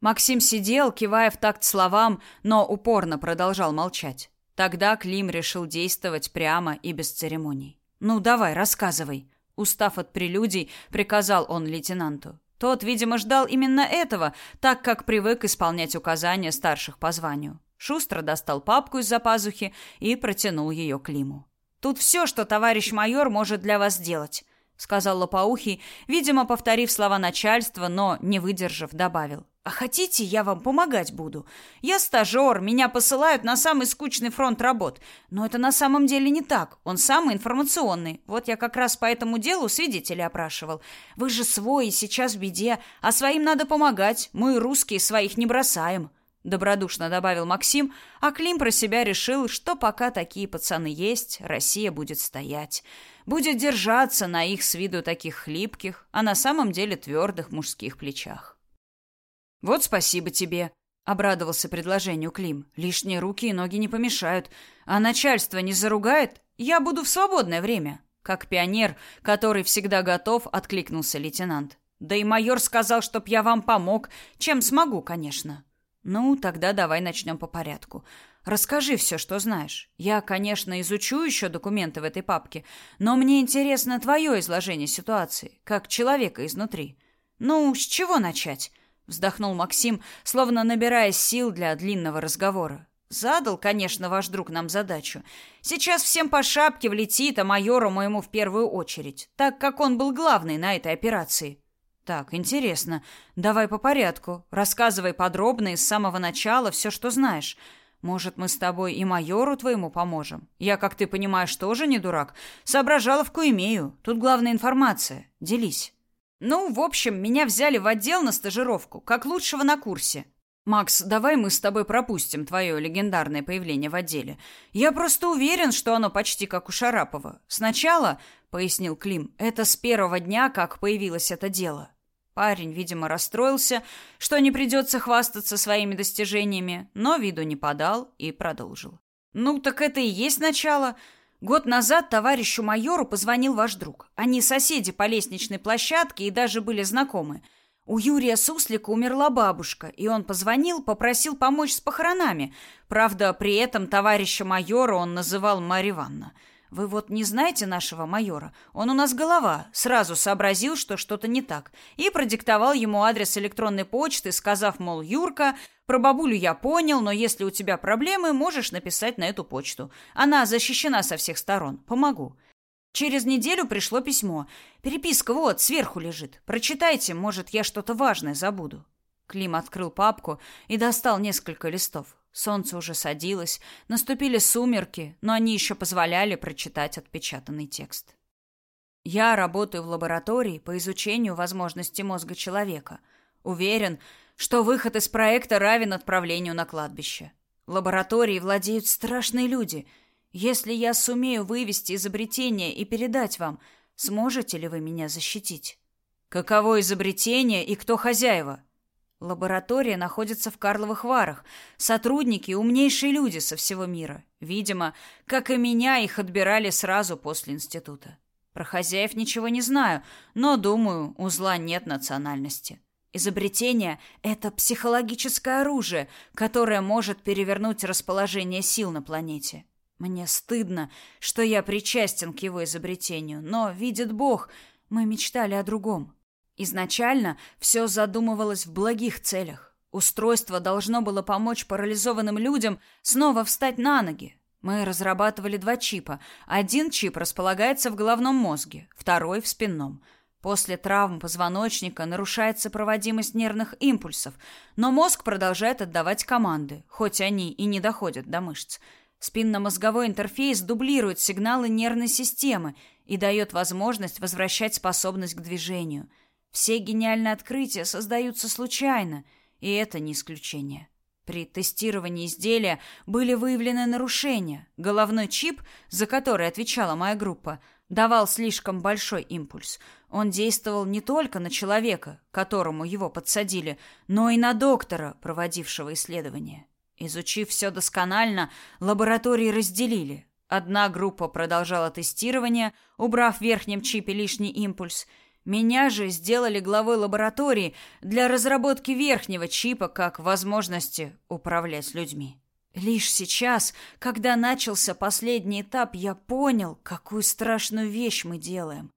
Максим сидел, кивая в такт словам, но упорно продолжал молчать. Тогда Клим решил действовать прямо и без церемоний. «Ну, давай, рассказывай», — устав от прелюдий, приказал он лейтенанту. Тот, видимо, ждал именно этого, так как привык исполнять указания старших по званию. Шустро достал папку из-за пазухи и протянул ее Климу. «Тут все, что товарищ майор может для вас сделать», — сказал Лопоухий, видимо, повторив слова начальства, но, не выдержав, добавил. А хотите, я вам помогать буду? Я стажер, меня посылают на самый скучный фронт работ. Но это на самом деле не так. Он самый информационный. Вот я как раз по этому делу свидетелей опрашивал. Вы же свой, сейчас в беде, а своим надо помогать. Мы, русские, своих не бросаем. Добродушно добавил Максим, а Клим про себя решил, что пока такие пацаны есть, Россия будет стоять. Будет держаться на их с виду таких хлипких, а на самом деле твердых мужских плечах. Вот спасибо тебе, обрадовался предложению Клим. Лишние руки и ноги не помешают, а начальство не заругает. Я буду в свободное время. Как пионер, который всегда готов, откликнулся лейтенант. Да и майор сказал, чтоб я вам помог, чем смогу, конечно. Ну, тогда давай начнем по порядку. Расскажи все, что знаешь. Я, конечно, изучу еще документы в этой папке, но мне интересно твое изложение ситуации, как человека изнутри. Ну, с чего начать? Вздохнул Максим, словно набирая сил для длинного разговора. Задал, конечно, ваш друг нам задачу. Сейчас всем по шапке влетит, а майору моему в первую очередь, так как он был главный на этой операции. Так, интересно. Давай по порядку. Рассказывай подробно и с самого начала все, что знаешь. Может, мы с тобой и майору твоему поможем? Я, как ты понимаешь, тоже не дурак. Соображаловку имею. Тут главная информация. Делись. Ну, в общем, меня взяли в отдел на стажировку, как лучшего на курсе. Макс, давай мы с тобой пропустим твое легендарное появление в отделе. Я просто уверен, что оно почти как у Шарапова. Сначала, пояснил Клим, это с первого дня, как появилось это дело. Парень, видимо, расстроился, что не придется хвастаться своими достижениями, но виду не подал и продолжил. Ну, так это и есть начало. Год назад товарищу майору позвонил ваш друг. Они соседи по лестничной площадке и даже были знакомы. У Юрия Суслика умерла бабушка, и он позвонил, попросил помочь с похоронами. Правда, при этом товарища майора он называл Марья Ивановна. Вы вот не знаете нашего майора? Он у нас голова. Сразу сообразил, что что-то не так, и продиктовал ему адрес электронной почты, сказав, мол, Юрка, про бабулю я понял, но если у тебя проблемы, можешь написать на эту почту. Она защищена со всех сторон. Помогу. Через неделю пришло письмо. Переписка вот, сверху лежит. Прочитайте, может, я что-то важное забуду. Клим открыл папку и достал несколько листов. Солнце уже садилось, наступили сумерки, но они еще позволяли прочитать отпечатанный текст. Я работаю в лаборатории по изучению возможностей мозга человека. Уверен, что выход из проекта равен отправлению на кладбище. Лаборатории владеют страшные люди. Если я сумею вывести изобретение и передать вам, сможете ли вы меня защитить? Каково изобретение и кто хозяева? Лаборатория находится в Карловых Варах. Сотрудники – умнейшие люди со всего мира. Видимо, как и меня, их отбирали сразу после института. Про хозяев ничего не знаю, но, думаю, у зла нет национальности. Изобретение – это психологическое оружие, которое может перевернуть расположение сил на планете. Мне стыдно, что я причастен к его изобретению, но, видит Бог, мы мечтали о другом – Изначально все задумывалось в благих целях. Устройство должно было помочь парализованным людям снова встать на ноги. Мы разрабатывали два чипа. Один чип располагается в головном мозге, второй в спинном. После травм позвоночника нарушается проводимость нервных импульсов, но мозг продолжает отдавать команды, хоть они и не доходят до мышц. Спинномозговой интерфейс дублирует сигналы нервной системы и дает возможность возвращать способность к движению – все гениальные открытия создаются случайно, и это не исключение. При тестировании изделия были выявлены нарушения. Головной чип, за который отвечала моя группа, давал слишком большой импульс. Он действовал не только на человека, которому его подсадили, но и на доктора, проводившего исследование. Изучив все досконально, лаборатории разделили. Одна группа продолжала тестирование, убрав в верхнем чипе лишний импульс – Меня же сделали главой лаборатории для разработки верхнего чипа как возможности управлять людьми. Лишь сейчас, когда начался последний этап, я понял, какую страшную вещь мы делаем.